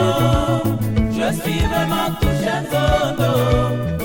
yo, je suis vraiment touché de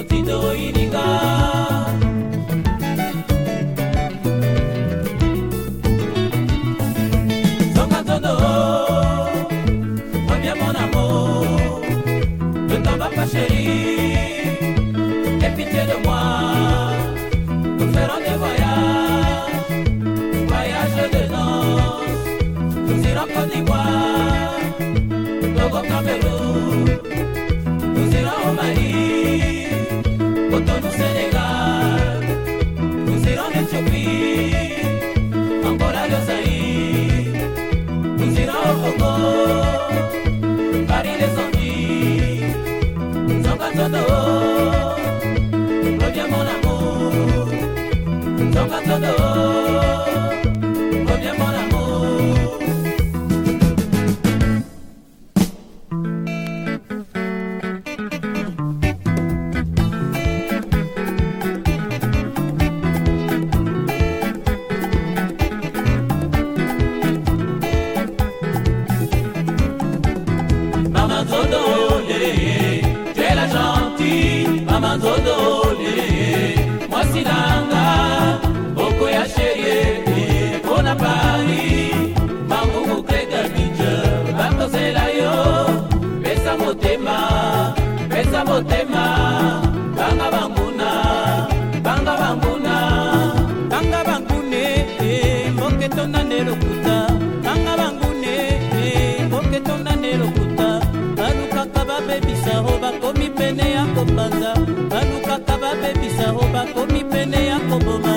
bakomi pene ya koboma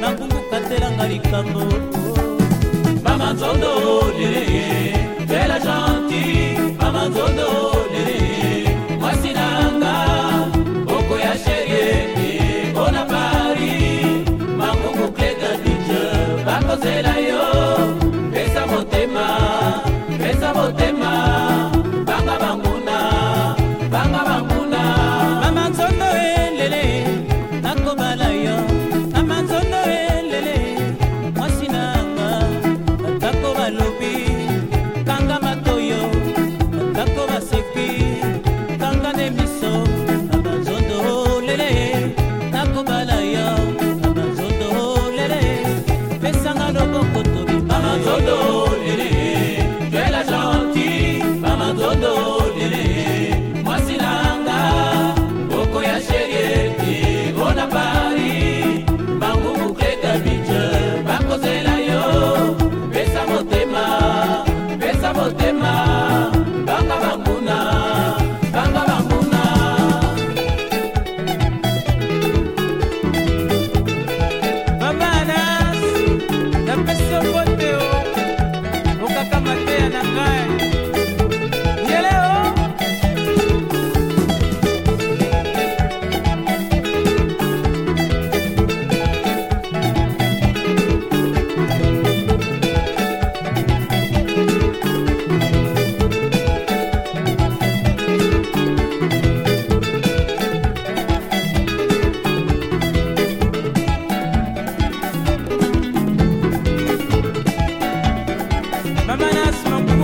nakumbuka telanga likambo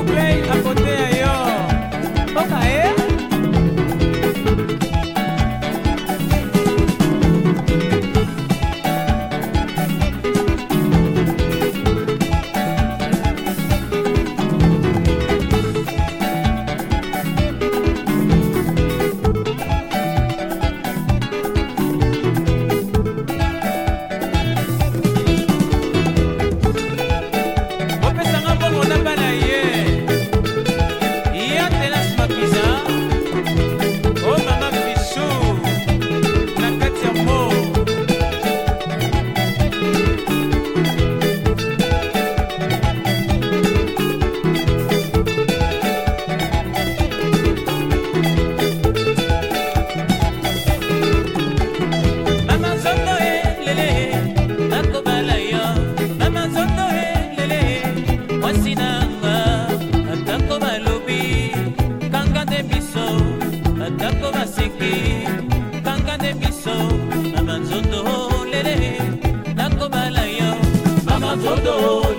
Play, a Mama bẹ̀lẹ̀